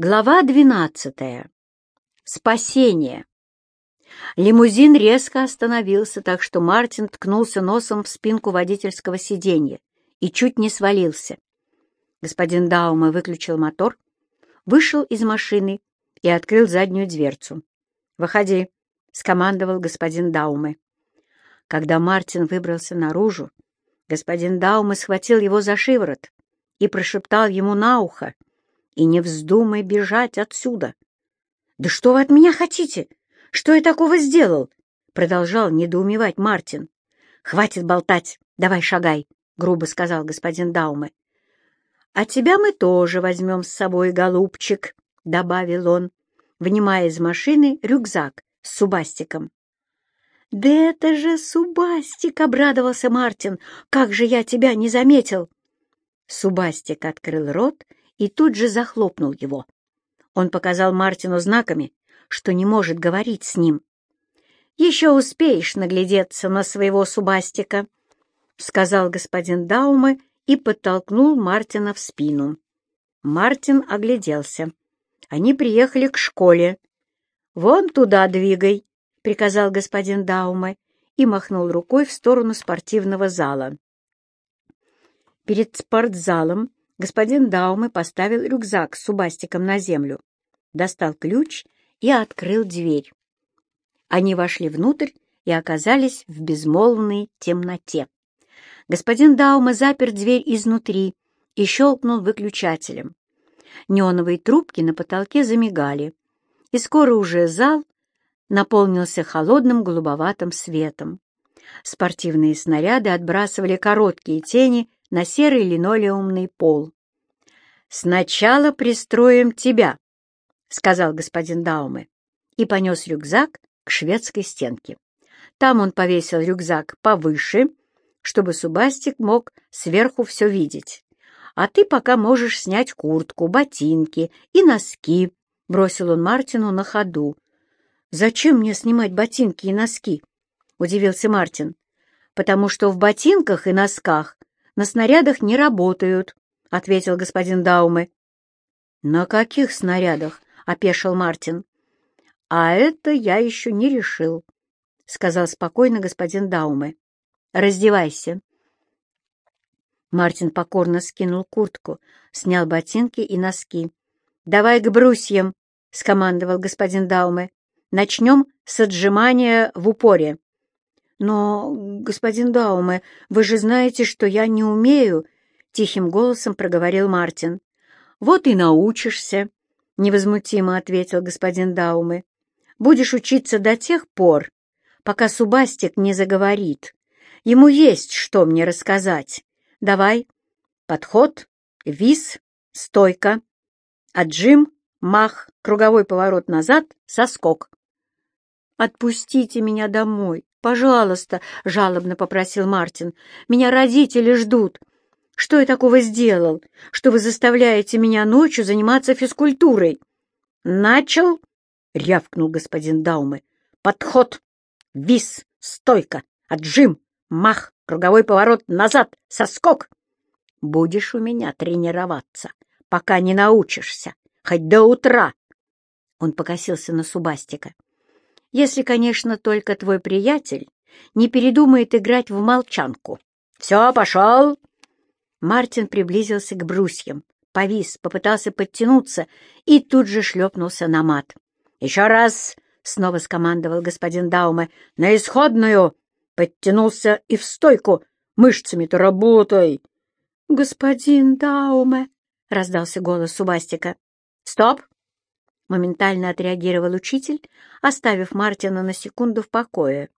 Глава двенадцатая. Спасение. Лимузин резко остановился, так что Мартин ткнулся носом в спинку водительского сиденья и чуть не свалился. Господин Даума выключил мотор, вышел из машины и открыл заднюю дверцу. «Выходи», — скомандовал господин Дауме. Когда Мартин выбрался наружу, господин Дауме схватил его за шиворот и прошептал ему на ухо, и не вздумай бежать отсюда. — Да что вы от меня хотите? Что я такого сделал? — продолжал недоумевать Мартин. — Хватит болтать, давай шагай, — грубо сказал господин Дауме. — А тебя мы тоже возьмем с собой, голубчик, — добавил он, вынимая из машины рюкзак с субастиком. — Да это же субастик! — обрадовался Мартин. — Как же я тебя не заметил! Субастик открыл рот и тут же захлопнул его. Он показал Мартину знаками, что не может говорить с ним. «Еще успеешь наглядеться на своего субастика», — сказал господин Дауме и подтолкнул Мартина в спину. Мартин огляделся. Они приехали к школе. «Вон туда двигай», — приказал господин Дауме и махнул рукой в сторону спортивного зала. Перед спортзалом господин Даумы поставил рюкзак с субастиком на землю, достал ключ и открыл дверь. Они вошли внутрь и оказались в безмолвной темноте. Господин Даума запер дверь изнутри и щелкнул выключателем. Неоновые трубки на потолке замигали, и скоро уже зал наполнился холодным голубоватым светом. Спортивные снаряды отбрасывали короткие тени на серый линолеумный пол. «Сначала пристроим тебя», — сказал господин Дауме, и понес рюкзак к шведской стенке. Там он повесил рюкзак повыше, чтобы Субастик мог сверху все видеть. «А ты пока можешь снять куртку, ботинки и носки», — бросил он Мартину на ходу. «Зачем мне снимать ботинки и носки?» — удивился Мартин. «Потому что в ботинках и носках на снарядах не работают», — ответил господин Дауме. «На каких снарядах?» — опешил Мартин. «А это я еще не решил», — сказал спокойно господин Дауме. «Раздевайся». Мартин покорно скинул куртку, снял ботинки и носки. «Давай к брусьям», — скомандовал господин Дауме. «Начнем с отжимания в упоре». «Но, господин Дауме, вы же знаете, что я не умею», — тихим голосом проговорил Мартин. «Вот и научишься», — невозмутимо ответил господин Дауме. «Будешь учиться до тех пор, пока Субастик не заговорит. Ему есть что мне рассказать. Давай. Подход, вис, стойка, отжим, мах, круговой поворот назад, соскок». «Отпустите меня домой, «Пожалуйста», — жалобно попросил Мартин, — «меня родители ждут. Что я такого сделал, что вы заставляете меня ночью заниматься физкультурой?» «Начал?» — рявкнул господин Дауме. «Подход, вис, стойка, отжим, мах, круговой поворот назад, соскок. Будешь у меня тренироваться, пока не научишься, хоть до утра». Он покосился на Субастика. Если, конечно, только твой приятель не передумает играть в молчанку. Все, пошел!» Мартин приблизился к брусьям, повис, попытался подтянуться и тут же шлепнулся на мат. «Еще раз!» — снова скомандовал господин Дауме. «На исходную!» Подтянулся и в стойку. «Мышцами-то работай!» «Господин Дауме!» — раздался голос Субастика. «Стоп!» Моментально отреагировал учитель, оставив Мартина на секунду в покое,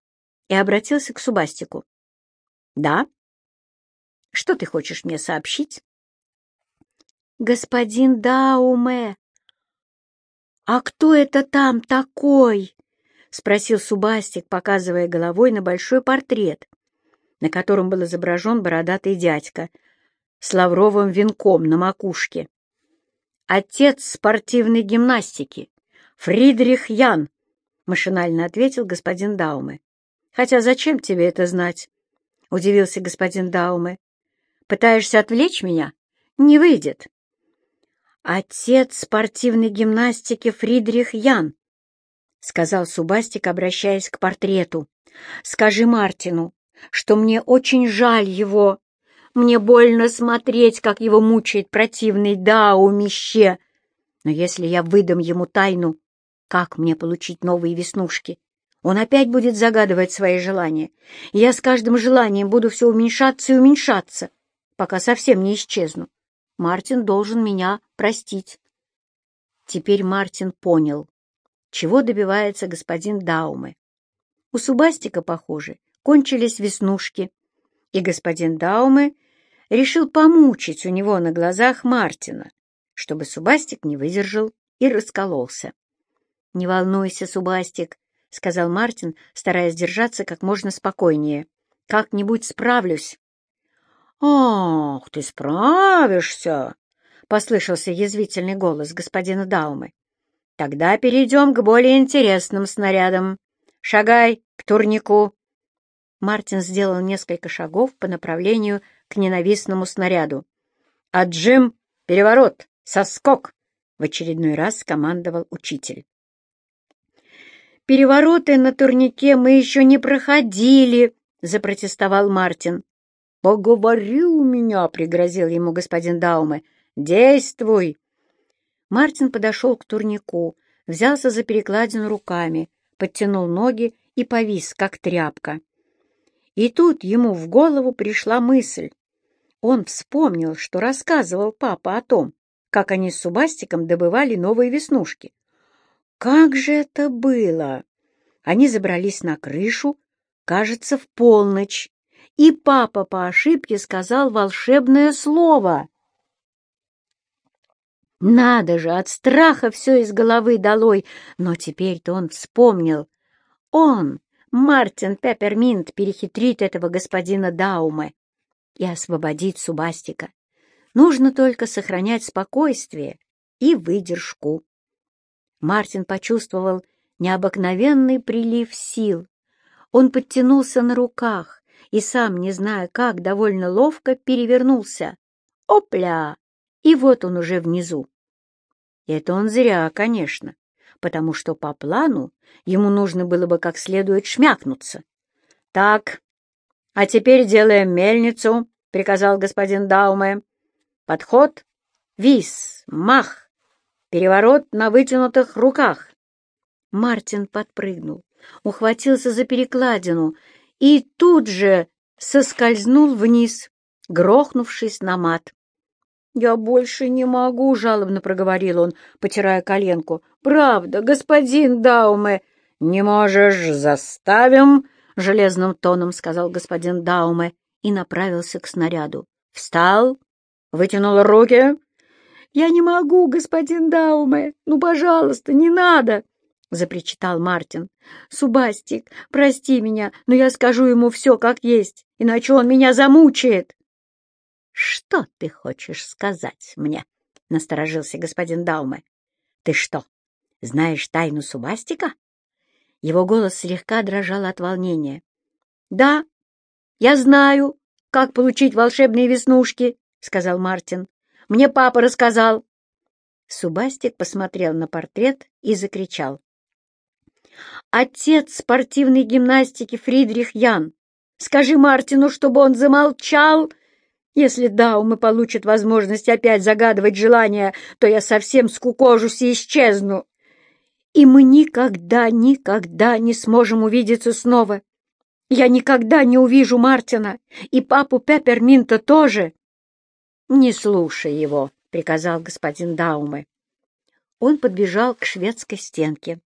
и обратился к Субастику. «Да? Что ты хочешь мне сообщить?» «Господин Дауме!» «А кто это там такой?» — спросил Субастик, показывая головой на большой портрет, на котором был изображен бородатый дядька с лавровым венком на макушке отец спортивной гимнастики, Фридрих Ян, — машинально ответил господин Дауме. — Хотя зачем тебе это знать? — удивился господин Дауме. — Пытаешься отвлечь меня? Не выйдет. Отец спортивной гимнастики Фридрих Ян, — сказал Субастик, обращаясь к портрету. — Скажи Мартину, что мне очень жаль его. Мне больно смотреть, как его мучает противный Даумище. Но если я выдам ему тайну, как мне получить новые веснушки? Он опять будет загадывать свои желания, я с каждым желанием буду все уменьшаться и уменьшаться, пока совсем не исчезну. Мартин должен меня простить. Теперь Мартин понял, чего добивается господин Дауме. У Субастика, похоже, кончились веснушки, и господин Дауме решил помучить у него на глазах Мартина, чтобы Субастик не выдержал и раскололся. — Не волнуйся, Субастик, — сказал Мартин, стараясь держаться как можно спокойнее. — Как-нибудь справлюсь. — Ах, ты справишься! — послышался язвительный голос господина Даумы. — Тогда перейдем к более интересным снарядам. Шагай к турнику. Мартин сделал несколько шагов по направлению к ненавистному снаряду. «Отжим! Переворот! Соскок!» — в очередной раз командовал учитель. «Перевороты на турнике мы еще не проходили», — запротестовал Мартин. «Поговори у меня», — пригрозил ему господин Дауме. «Действуй!» Мартин подошел к турнику, взялся за перекладину руками, подтянул ноги и повис, как тряпка. И тут ему в голову пришла мысль. Он вспомнил, что рассказывал папа о том, как они с Субастиком добывали новые веснушки. Как же это было! Они забрались на крышу, кажется, в полночь, и папа по ошибке сказал волшебное слово. Надо же, от страха все из головы долой, но теперь-то он вспомнил. Он, Мартин Пепперминт, перехитрит этого господина Дауме и освободит Субастика. Нужно только сохранять спокойствие и выдержку. Мартин почувствовал необыкновенный прилив сил. Он подтянулся на руках и, сам не зная как, довольно ловко перевернулся. Опля! И вот он уже внизу. Это он зря, конечно, потому что по плану ему нужно было бы как следует шмякнуться. — Так, а теперь делаем мельницу, — приказал господин Дауме. — Подход, вис, мах, Переворот на вытянутых руках. Мартин подпрыгнул, ухватился за перекладину и тут же соскользнул вниз, грохнувшись на мат. «Я больше не могу», — жалобно проговорил он, потирая коленку. «Правда, господин Дауме». «Не можешь, заставим», — железным тоном сказал господин Дауме и направился к снаряду. «Встал, вытянул руки, «Я не могу, господин Дауме! Ну, пожалуйста, не надо!» — запричитал Мартин. «Субастик, прости меня, но я скажу ему все как есть, иначе он меня замучает!» «Что ты хочешь сказать мне?» — насторожился господин Дауме. «Ты что, знаешь тайну Субастика?» Его голос слегка дрожал от волнения. «Да, я знаю, как получить волшебные веснушки», — сказал Мартин. Мне папа рассказал. Субастик посмотрел на портрет и закричал. «Отец спортивной гимнастики Фридрих Ян! Скажи Мартину, чтобы он замолчал!» Если Даумы получит возможность опять загадывать желания, то я совсем скукожусь и исчезну. И мы никогда, никогда не сможем увидеться снова. Я никогда не увижу Мартина, и папу Пепперминта тоже. «Не слушай его», — приказал господин Дауме. Он подбежал к шведской стенке,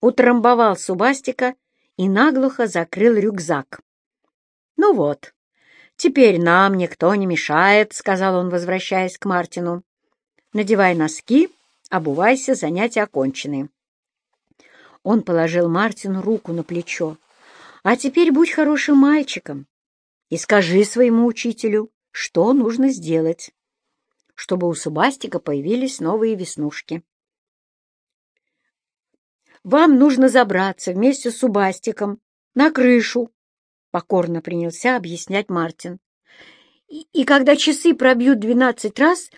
утрамбовал Субастика и наглухо закрыл рюкзак. «Ну вот, теперь нам никто не мешает», — сказал он, возвращаясь к Мартину. «Надевай носки, обувайся, занятия окончены». Он положил Мартину руку на плечо. «А теперь будь хорошим мальчиком и скажи своему учителю, что нужно сделать, чтобы у Субастика появились новые веснушки. «Вам нужно забраться вместе с Субастиком на крышу», — покорно принялся объяснять Мартин. И, «И когда часы пробьют двенадцать раз,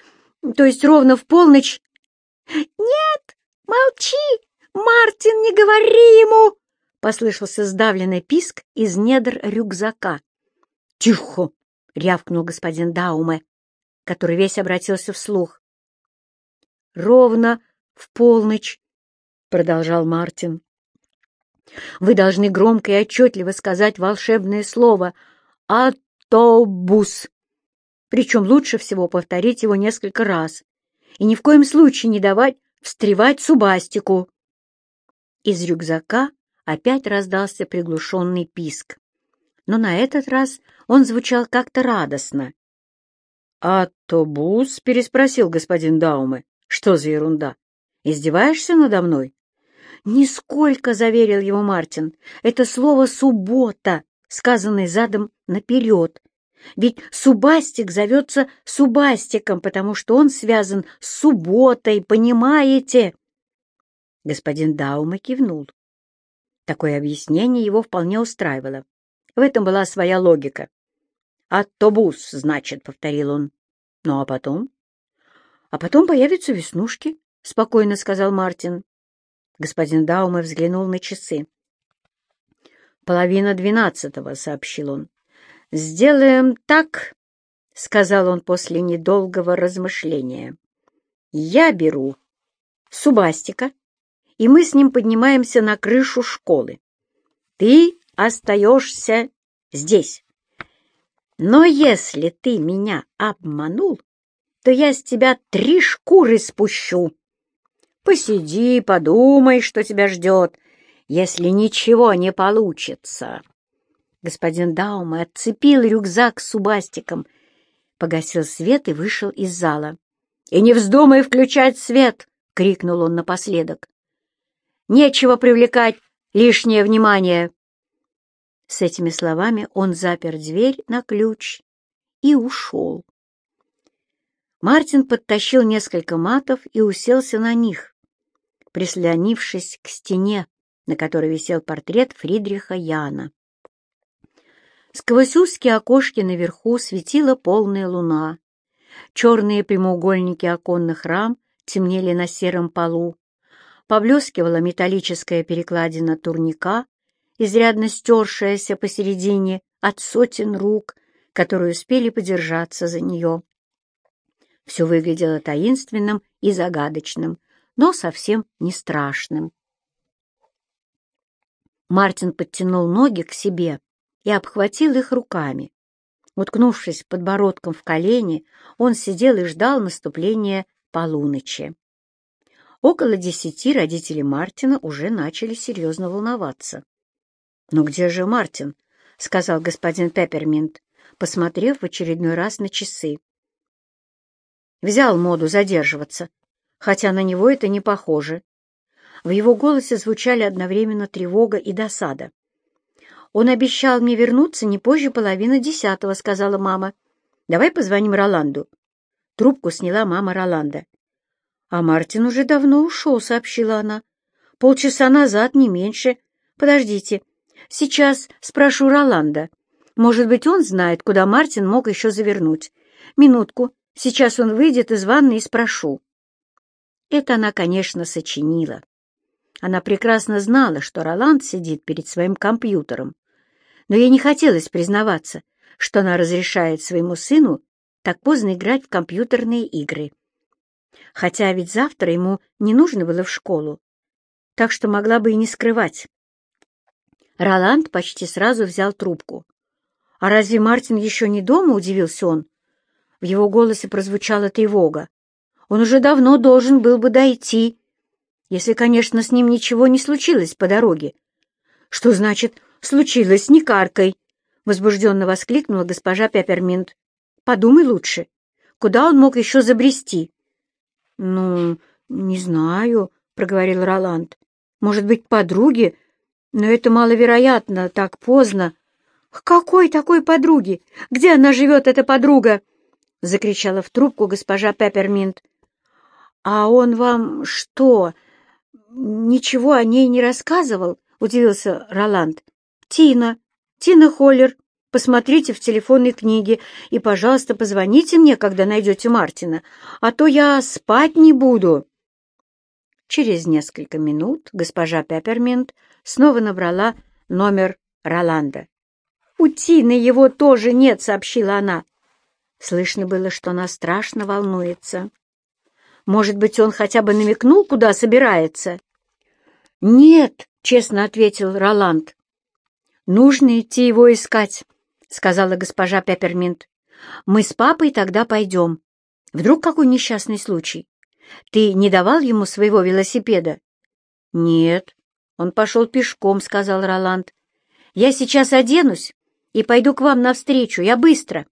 то есть ровно в полночь. Нет, молчи, Мартин, не говори ему! Послышался сдавленный писк из недр рюкзака. Тихо! рявкнул господин Дауме, который весь обратился вслух. Ровно в полночь, продолжал Мартин. Вы должны громко и отчетливо сказать волшебное слово «автобус». Причем лучше всего повторить его несколько раз и ни в коем случае не давать встревать субастику. Из рюкзака опять раздался приглушенный писк, но на этот раз он звучал как-то радостно. «Автобус?» — переспросил господин Дауме. «Что за ерунда? Издеваешься надо мной?» «Нисколько», — заверил его Мартин. «Это слово «суббота», сказанное задом наперед, ведь Субастик зовется Субастиком, потому что он связан с субботой, понимаете?» Господин Даума кивнул. Такое объяснение его вполне устраивало. В этом была своя логика. «Автобус, значит», — повторил он. «Ну а потом?» «А потом появятся веснушки», — спокойно сказал Мартин. Господин Дауме взглянул на часы. «Половина двенадцатого», — сообщил он. «Сделаем так», — сказал он после недолгого размышления. «Я беру Субастика, и мы с ним поднимаемся на крышу школы. Ты остаешься здесь. Но если ты меня обманул, то я с тебя три шкуры спущу. Посиди, подумай, что тебя ждет, если ничего не получится». Господин Даума отцепил рюкзак с субастиком, погасил свет и вышел из зала. «И не вздумай включать свет!» — крикнул он напоследок. «Нечего привлекать лишнее внимание!» С этими словами он запер дверь на ключ и ушел. Мартин подтащил несколько матов и уселся на них, прислонившись к стене, на которой висел портрет Фридриха Яна. Сквозь узкие окошки наверху светила полная луна. Черные прямоугольники оконных рам темнели на сером полу. Поблескивала металлическая перекладина турника, изрядно стершаяся посередине от сотен рук, которые успели подержаться за нее. Все выглядело таинственным и загадочным, но совсем не страшным. Мартин подтянул ноги к себе и обхватил их руками. Уткнувшись подбородком в колени, он сидел и ждал наступления полуночи. Около десяти родители Мартина уже начали серьезно волноваться. «Но где же Мартин?» — сказал господин Пепперминт, посмотрев в очередной раз на часы. Взял моду задерживаться, хотя на него это не похоже. В его голосе звучали одновременно тревога и досада. «Он обещал мне вернуться не позже половины десятого», — сказала мама. «Давай позвоним Роланду». Трубку сняла мама Роланда. «А Мартин уже давно ушел», — сообщила она. «Полчаса назад, не меньше. Подождите, сейчас спрошу Роланда. Может быть, он знает, куда Мартин мог еще завернуть. Минутку, сейчас он выйдет из ванны и спрошу». Это она, конечно, сочинила. Она прекрасно знала, что Роланд сидит перед своим компьютером, но ей не хотелось признаваться, что она разрешает своему сыну так поздно играть в компьютерные игры. Хотя ведь завтра ему не нужно было в школу, так что могла бы и не скрывать. Роланд почти сразу взял трубку. «А разве Мартин еще не дома?» — удивился он. В его голосе прозвучала тревога. «Он уже давно должен был бы дойти, если, конечно, с ним ничего не случилось по дороге». «Что значит случилось не каркой?» — возбужденно воскликнула госпожа Пепперминт. «Подумай лучше, куда он мог еще забрести?» «Ну, не знаю», — проговорил Роланд. «Может быть, к подруге? Но это маловероятно, так поздно». «К какой такой подруге? Где она живет, эта подруга?» — закричала в трубку госпожа Пепперминт. «А он вам что, ничего о ней не рассказывал?» — удивился Роланд. «Тина, Тина Холлер», — посмотрите в телефонной книге и, пожалуйста, позвоните мне, когда найдете Мартина, а то я спать не буду». Через несколько минут госпожа Пепперминт снова набрала номер Роланда. «У Тины его тоже нет», — сообщила она. Слышно было, что она страшно волнуется. «Может быть, он хотя бы намекнул, куда собирается?» «Нет», — честно ответил Роланд. «Нужно идти его искать», — сказала госпожа Пепперминт. «Мы с папой тогда пойдем. Вдруг какой несчастный случай? Ты не давал ему своего велосипеда?» «Нет, он пошел пешком», — сказал Роланд. «Я сейчас оденусь и пойду к вам навстречу. Я быстро».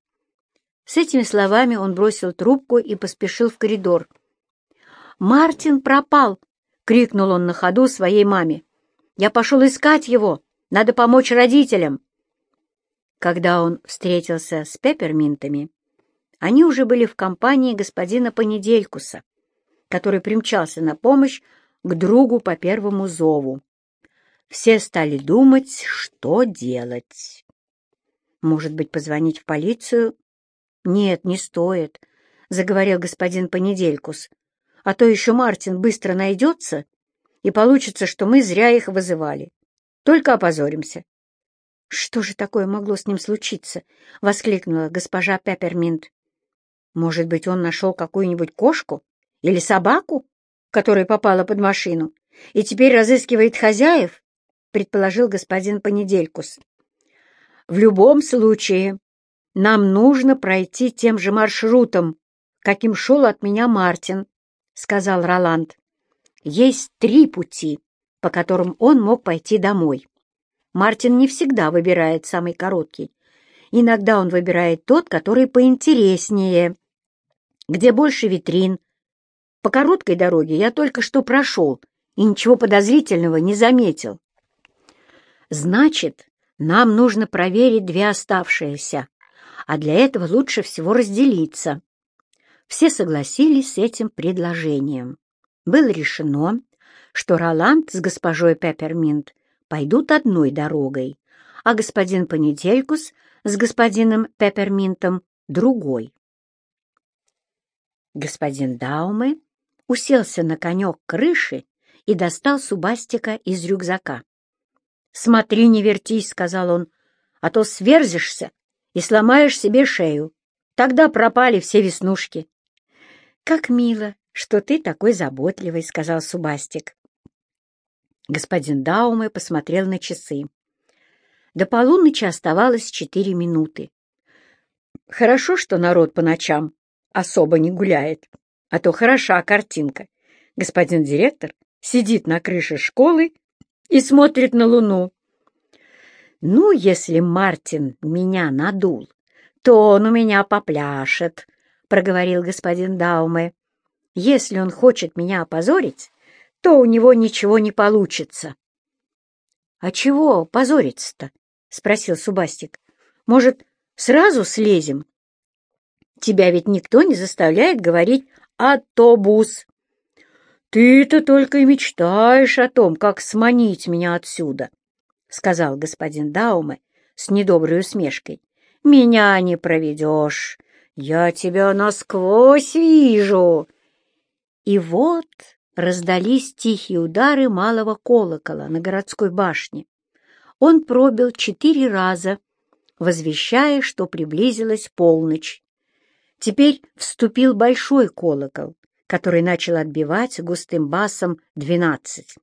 С этими словами он бросил трубку и поспешил в коридор. «Мартин пропал!» — крикнул он на ходу своей маме. «Я пошел искать его! Надо помочь родителям!» Когда он встретился с пепперминтами, они уже были в компании господина Понеделькуса, который примчался на помощь к другу по первому зову. Все стали думать, что делать. Может быть, позвонить в полицию? Нет, не стоит, — заговорил господин Понеделькус. А то еще Мартин быстро найдется, и получится, что мы зря их вызывали. Только опозоримся. — Что же такое могло с ним случиться? — воскликнула госпожа Пепперминт. — Может быть, он нашел какую-нибудь кошку или собаку, которая попала под машину, и теперь разыскивает хозяев? — предположил господин Понеделькус. В любом случае, нам нужно пройти тем же маршрутом, каким шел от меня Мартин, — сказал Роланд. Есть три пути, по которым он мог пойти домой. Мартин не всегда выбирает самый короткий. Иногда он выбирает тот, который поинтереснее, где больше витрин. По короткой дороге я только что прошел и ничего подозрительного не заметил. Значит, нам нужно проверить две оставшиеся, а для этого лучше всего разделиться. Все согласились с этим предложением. Было решено, что Роланд с госпожой Пепперминт пойдут одной дорогой, а господин Понеделькус с господином Пепперминтом — другой. Господин Дауме уселся на конек крыши и достал субастика из рюкзака. «Смотри, не вертись», — сказал он, — «а то сверзишься и сломаешь себе шею. Тогда пропали все веснушки». «Как мило, что ты такой заботливый», — сказал Субастик. Господин Дауме посмотрел на часы. До полуночи оставалось четыре минуты. Хорошо, что народ по ночам особо не гуляет, а то хороша картинка. Господин директор сидит на крыше школы и смотрит на луну. Ну, если Мартин меня надул, то он у меня попляшет, — проговорил господин Дауме. Если он хочет меня опозорить, то у него ничего не получится. — А чего позориться-то? — спросил Субастик. — Может, сразу слезем? Тебя ведь никто не заставляет говорить «автобус». «Ты-то только и мечтаешь о том, как сманить меня отсюда», — сказал господин Дауме с недоброй усмешкой. «Меня не проведешь. Я тебя насквозь вижу». И вот раздались тихие удары малого колокола на городской башне. Он пробил четыре раза, возвещая, что приблизилась полночь. Теперь вступил большой колокол, который начал отбивать густым басом двенадцать.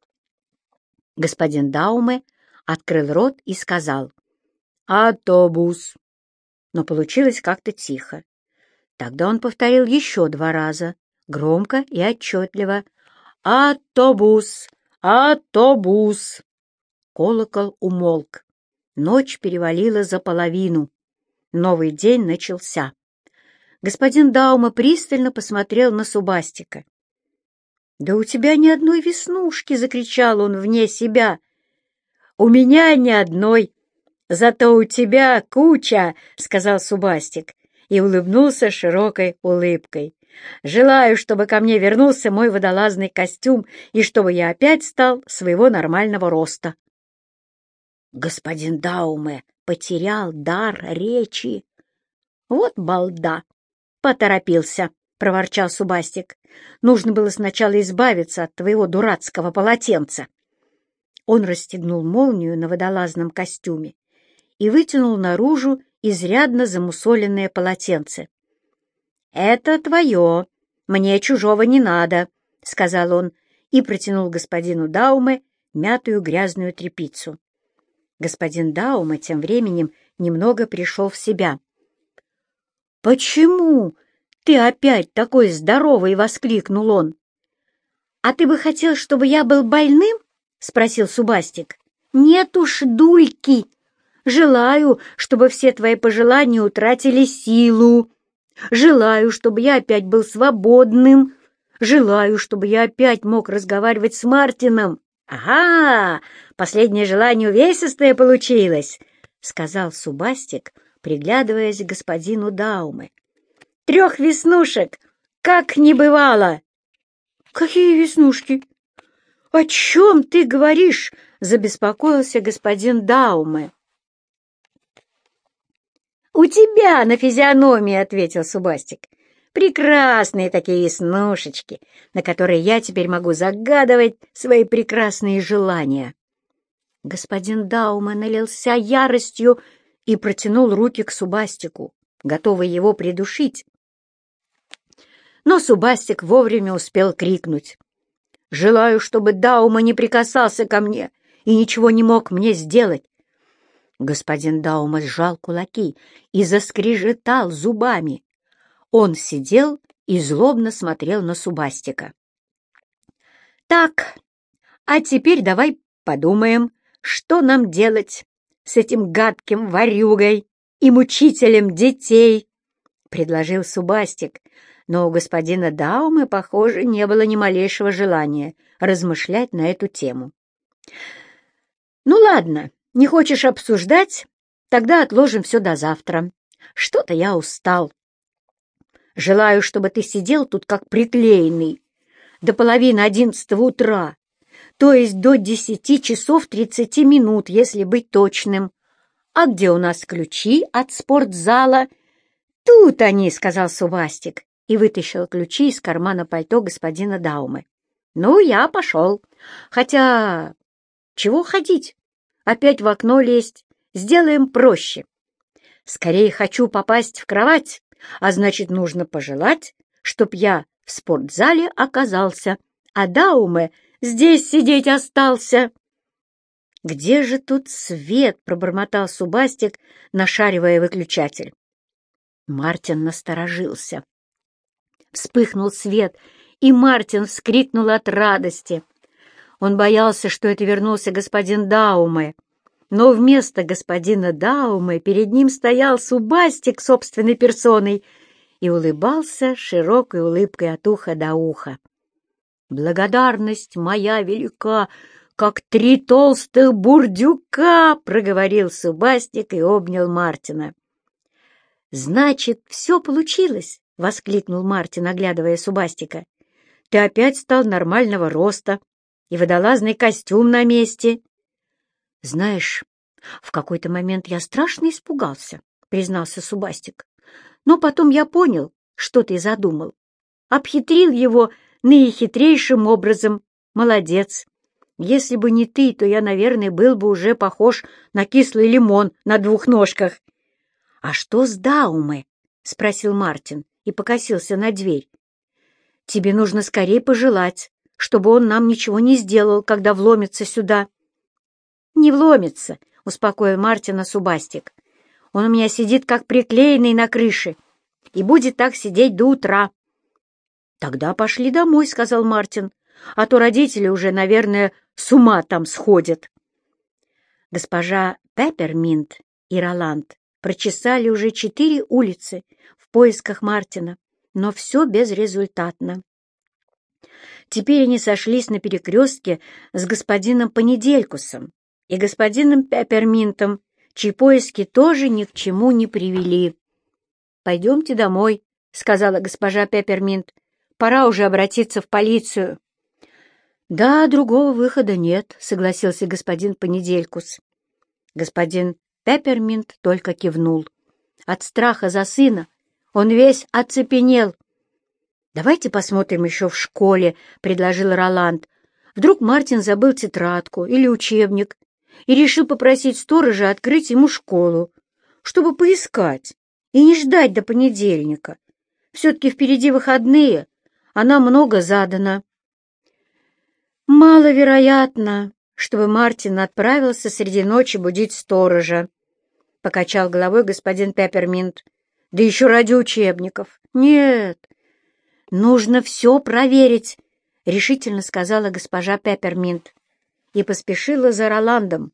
Господин Дауме открыл рот и сказал «Автобус!» Но получилось как-то тихо. Тогда он повторил еще два раза, громко и отчетливо «Автобус! Автобус!» Колокол умолк. Ночь перевалила за половину. Новый день начался господин Даума пристально посмотрел на Субастика. «Да у тебя ни одной веснушки!» — закричал он вне себя. «У меня ни одной, зато у тебя куча!» — сказал Субастик и улыбнулся широкой улыбкой. «Желаю, чтобы ко мне вернулся мой водолазный костюм и чтобы я опять стал своего нормального роста». Господин Дауме потерял дар речи. Вот балда! Поторопился, проворчал Субастик. Нужно было сначала избавиться от твоего дурацкого полотенца. Он расстегнул молнию на водолазном костюме и вытянул наружу изрядно замусоленное полотенце. «Это твое, мне чужого не надо», — сказал он и протянул господину Дауме мятую грязную тряпицу. Господин Даума тем временем немного пришел в себя. «Почему ты опять такой здоровый?» — воскликнул он. «А ты бы хотел, чтобы я был больным?» — спросил Субастик. «Нет уж, дульки! Желаю, чтобы все твои пожелания утратили силу. Желаю, чтобы я опять был свободным. Желаю, чтобы я опять мог разговаривать с Мартином. Ага, последнее желание увесистое получилось, — сказал Субастик, приглядываясь к господину Дауме. Трех веснушек, как не бывало. Какие веснушки? О чем ты говоришь? — забеспокоился господин Дауме. «У тебя на физиономии», — ответил Субастик. «Прекрасные такие веснушечки, на которые я теперь могу загадывать свои прекрасные желания». Господин Даума налился яростью и протянул руки к Субастику, готовый его придушить. Но Субастик вовремя успел крикнуть. «Желаю, чтобы Даума не прикасался ко мне и ничего не мог мне сделать. Господин Даума сжал кулаки и заскрежетал зубами. Он сидел и злобно смотрел на Субастика. «Так, а теперь давай подумаем, что нам делать с этим гадким ворюгой и мучителем детей», — предложил Субастик, но у господина Даумы, похоже, не было ни малейшего желания размышлять на эту тему. «Ну ладно, не хочешь обсуждать? Тогда отложим все до завтра. Что-то я устал. Желаю, чтобы ты сидел тут как приклеенный до половины одиннадцатого утра, то есть до десяти часов тридцати минут, если быть точным. А где у нас ключи от спортзала? Тут они, — сказал Сувастик и вытащил ключи из кармана пальто господина Даумы. Ну, я пошел. Хотя, чего ходить? Опять в окно лезть. Сделаем проще. Скорее хочу попасть в кровать, а значит, нужно пожелать, чтоб я в спортзале оказался, а Дауме здесь сидеть остался. «Где же тут свет?» — пробормотал Субастик, нашаривая выключатель. Мартин насторожился. Вспыхнул свет, и Мартин вскрикнул от радости. Он боялся, что это вернулся господин Дауме, но вместо господина Дауме перед ним стоял Субастик собственной персоной и улыбался широкой улыбкой от уха до уха. «Благодарность моя велика, как три толстых бурдюка!» — проговорил Субастик и обнял Мартина. «Значит, все получилось!» — воскликнул Мартин, оглядывая Субастика. «Ты опять стал нормального роста, и водолазный костюм на месте. Знаешь, в какой-то момент я страшно испугался, признался Субастик. Но потом я понял, что ты задумал. Обхитрил его наихитрейшим образом. Молодец. Если бы не ты, то я, наверное, был бы уже похож на кислый лимон на двух ножках. — А что с Даумы? — спросил Мартин и покосился на дверь. — Тебе нужно скорее пожелать, чтобы он нам ничего не сделал, когда вломится сюда. — Не вломится, — успокоил Мартина Субастик. — Он у меня сидит как приклеенный на крыше и будет так сидеть до утра. — Тогда пошли домой, — сказал Мартин, — а то родители уже, наверное, с ума там сходят. Госпожа Пепперминт и Роланд прочесали уже четыре улицы в поисках Мартина, но все безрезультатно. Теперь они сошлись на перекрестке с господином Понеделькусом и господином Пепперминтом, чьи поиски тоже ни к чему не привели. «Пойдемте домой», — сказала госпожа Пепперминт. «Пора уже обратиться в полицию». «Да, другого выхода нет», — согласился господин Понеделькус. Господин Пепперминт только кивнул. От страха за сына он весь оцепенел. «Давайте посмотрим еще в школе», — предложил Роланд. Вдруг Мартин забыл тетрадку или учебник и решил попросить сторожа открыть ему школу, чтобы поискать и не ждать до понедельника. Все-таки впереди выходные, а нам много задано. Маловероятно, чтобы Мартин отправился среди ночи будить сторожа, — покачал головой господин Пепперминт. Да еще ради учебников. Нет, нужно все проверить, — решительно сказала госпожа Пепперминт и поспешила за Роландом,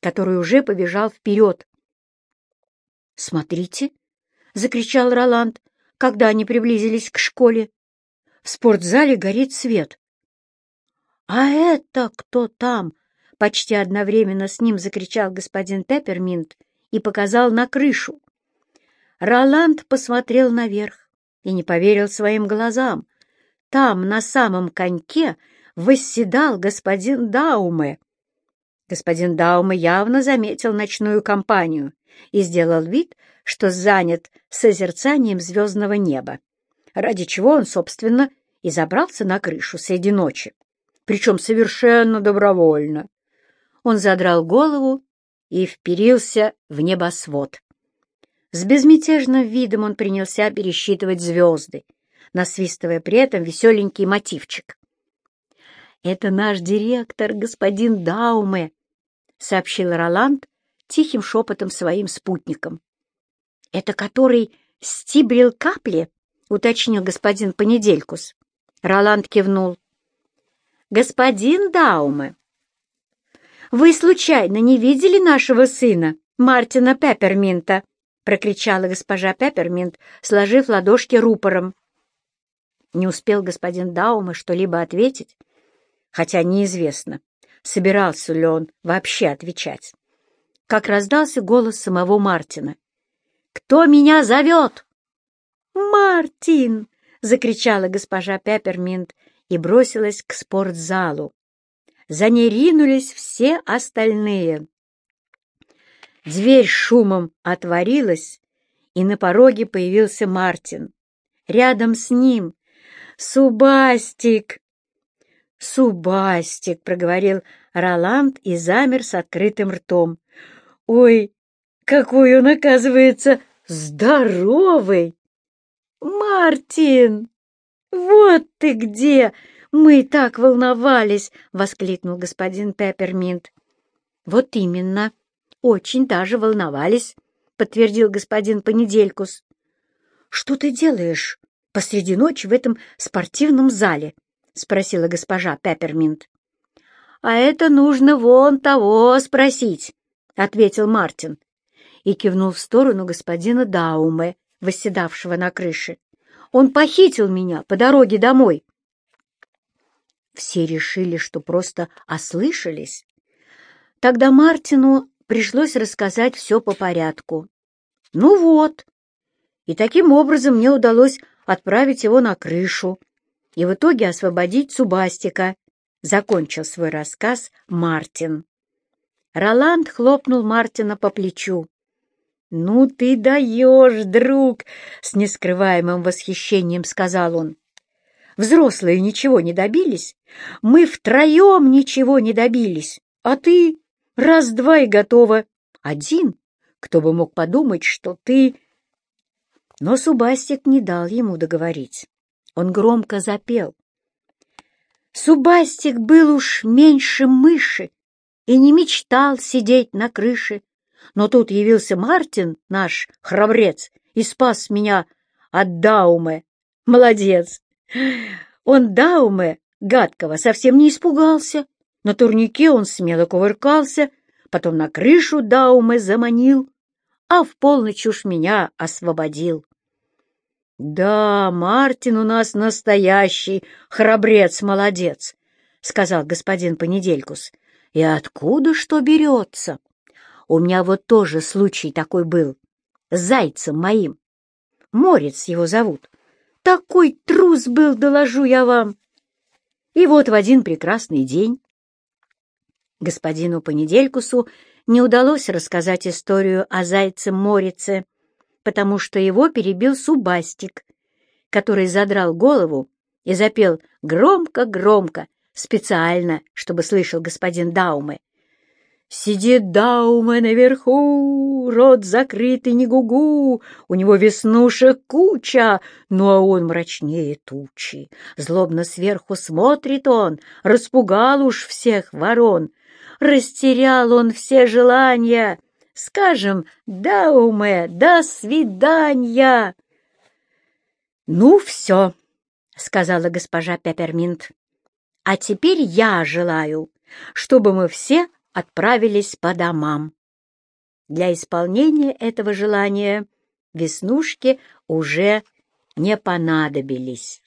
который уже побежал вперед. «Смотрите!» — закричал Роланд, когда они приблизились к школе. «В спортзале горит свет». «А это кто там?» — почти одновременно с ним закричал господин Пепперминт и показал на крышу. Роланд посмотрел наверх и не поверил своим глазам. Там, на самом коньке, восседал господин Дауме. Господин Дауме явно заметил ночную компанию и сделал вид, что занят созерцанием звездного неба, ради чего он, собственно, и забрался на крышу среди ночи, причем совершенно добровольно. Он задрал голову и вперился в небосвод. С безмятежным видом он принялся пересчитывать звезды, насвистывая при этом веселенький мотивчик. «Это наш директор, господин Дауме», — сообщил Роланд тихим шепотом своим спутникам. «Это который стибрил капли?» — уточнил господин Понеделькус. Роланд кивнул. «Господин Дауме, вы случайно не видели нашего сына, Мартина Пепперминта?» — прокричала госпожа Пепперминт, сложив ладошки рупором. Не успел господин Даума что-либо ответить, хотя неизвестно, собирался ли он вообще отвечать, как раздался голос самого Мартина. «Кто меня зовет?» «Мартин!» — закричала госпожа Пепперминт и бросилась к спортзалу. За ней ринулись все остальные. Дверь шумом отворилась, и на пороге появился Мартин. Рядом с ним «Субастик!» «Субастик!» — проговорил Роланд и замер с открытым ртом. «Ой, какой он, оказывается, здоровый!» «Мартин! Вот ты где! Мы так волновались!» — воскликнул господин Пепперминт. «Вот именно, очень даже волновались», — подтвердил господин Понеделькус. «Что ты делаешь посреди ночи в этом спортивном зале?» — спросила госпожа Пепперминт. «А это нужно вон того спросить», — ответил Мартин и кивнул в сторону господина Дауме, восседавшего на крыше. «Он похитил меня по дороге домой». Все решили, что просто ослышались. Тогда Мартину пришлось рассказать все по порядку. «Ну вот», и таким образом мне удалось отправить его на крышу и в итоге освободить Цубастика, закончил свой рассказ Мартин. Роланд хлопнул Мартина по плечу. «Ну ты даешь, друг!» — с нескрываемым восхищением сказал он. «Взрослые ничего не добились, мы втроем ничего не добились, а ты раз-два и готово. Один, кто бы мог подумать, что ты но Субастик не дал ему договорить. Он громко запел. Субастик был уж меньше мыши и не мечтал сидеть на крыше. Но тут явился Мартин, наш храбрец, и спас меня от Дауме. Молодец! Он Дауме, гадкого, совсем не испугался. На турнике он смело кувыркался, потом на крышу Дауме заманил, а в полночь уж меня освободил. «Да, Мартин у нас настоящий храбрец-молодец», — сказал господин Понеделькус. «И откуда что берется? У меня вот тоже случай такой был. С зайцем моим. Морец его зовут. Такой трус был, доложу я вам. И вот в один прекрасный день господину Понеделькусу не удалось рассказать историю о зайце Морице, потому что его перебил Субастик, который задрал голову и запел громко-громко, специально, чтобы слышал господин Дауме. Сидит Дауме наверху, рот закрытый, не гугу, у него веснушек куча, ну а он мрачнее тучи. Злобно сверху смотрит он, распугал уж всех ворон, растерял он все желания. Скажем, Дауме, до свидания. Ну, все, — сказала госпожа Пепперминт. А теперь я желаю, чтобы мы все отправились по домам. Для исполнения этого желания веснушки уже не понадобились.